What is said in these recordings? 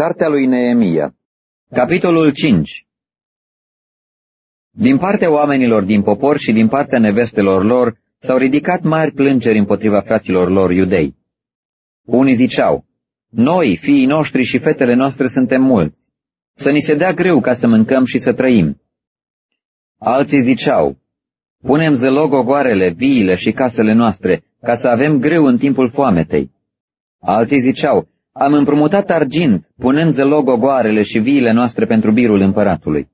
Cartea lui Neemia Capitolul 5 Din partea oamenilor din popor și din partea nevestelor lor s-au ridicat mari plângeri împotriva fraților lor iudei. Unii ziceau, Noi, fiii noștri și fetele noastre suntem mulți, să ni se dea greu ca să mâncăm și să trăim. Alții ziceau, Punem zălog ogoarele, viile și casele noastre, ca să avem greu în timpul foametei. Alții ziceau, am împrumutat argint, punând zălog ogoarele și viile noastre pentru birul împăratului.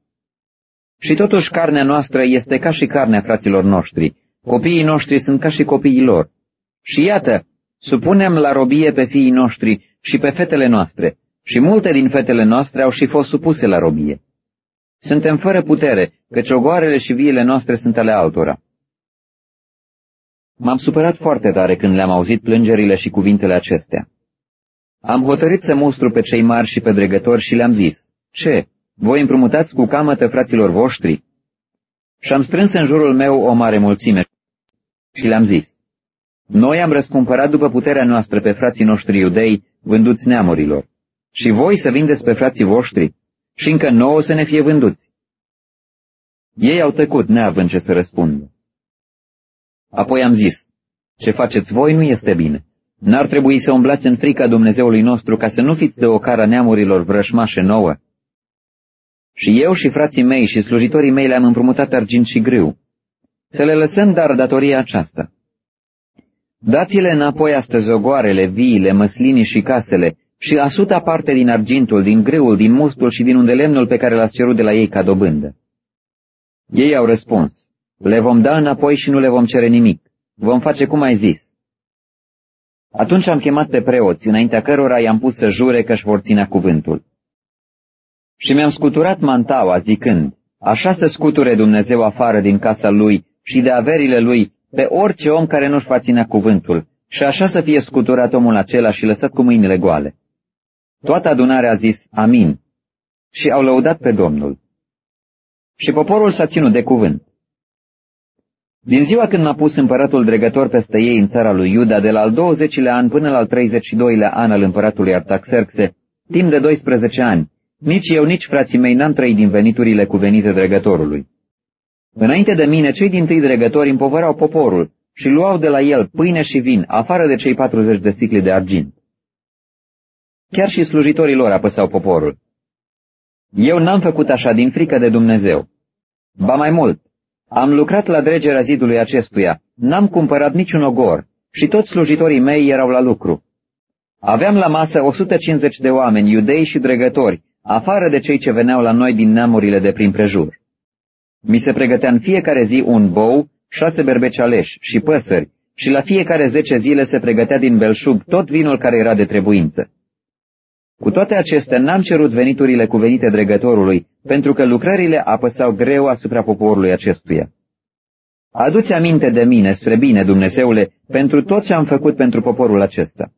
Și totuși carnea noastră este ca și carnea fraților noștri, copiii noștri sunt ca și copiii lor. Și iată, supunem la robie pe fiii noștri și pe fetele noastre, și multe din fetele noastre au și fost supuse la robie. Suntem fără putere, căci ogoarele și viile noastre sunt ale altora. M-am supărat foarte tare când le-am auzit plângerile și cuvintele acestea. Am hotărât să mustru pe cei mari și pe dregători și le-am zis, Ce, voi împrumutați cu camătă fraților voștri? Și am strâns în jurul meu o mare mulțime și le-am zis, Noi am răscumpărat după puterea noastră pe frații noștri iudei, vânduți neamurilor, și voi să vindeți pe frații voștri, și încă nouă să ne fie vânduți. Ei au tăcut, neavând ce să răspundă. Apoi am zis, ce faceți voi nu este bine. N-ar trebui să umblați în frica Dumnezeului nostru ca să nu fiți de o cara neamurilor vrășmașe nouă. Și eu și frații mei și slujitorii mei le-am împrumutat argint și grâu. Să le lăsăm dar datoria aceasta. Dați-le înapoi astăzi ogoarele, viile, măslinii și casele și asuta parte din argintul, din grâul, din mustul și din undelemnul pe care l-ați cerut de la ei ca dobândă. Ei au răspuns, le vom da înapoi și nu le vom cere nimic. Vom face cum ai zis. Atunci am chemat pe preoți, înaintea cărora i-am pus să jure că își vor ținea cuvântul. Și mi-am scuturat mantaua, zicând, așa să scuture Dumnezeu afară din casa lui și de averile lui pe orice om care nu-și va ținea cuvântul, și așa să fie scuturat omul acela și lăsat cu mâinile goale. Toată adunarea a zis, Amin, și au lăudat pe Domnul. Și poporul s-a ținut de cuvânt. Din ziua când m-a pus împăratul dregător peste ei în țara lui Iuda, de la al 20-lea an până la al 32-lea an al împăratului Artaxerxe, timp de 12 ani, nici eu, nici frații mei n-am trăit din veniturile cuvenite dregătorului. Înainte de mine, cei din tâi dregători împovărau poporul și luau de la el pâine și vin, afară de cei 40 de sicli de argint. Chiar și slujitorii lor apăsau poporul. Eu n-am făcut așa din frică de Dumnezeu. Ba mai mult, am lucrat la dregerea zidului acestuia, n-am cumpărat niciun ogor și toți slujitorii mei erau la lucru. Aveam la masă 150 de oameni, iudei și dregători, afară de cei ce veneau la noi din neamurile de prin prejur. Mi se pregătea în fiecare zi un bou, șase berbeci aleși și păsări, și la fiecare zece zile se pregătea din belșug tot vinul care era de trebuință. Cu toate acestea n-am cerut veniturile cuvenite dregătorului, pentru că lucrările apăsau greu asupra poporului acestuia. Aduți aminte de mine, spre bine, Dumnezeule, pentru tot ce am făcut pentru poporul acesta.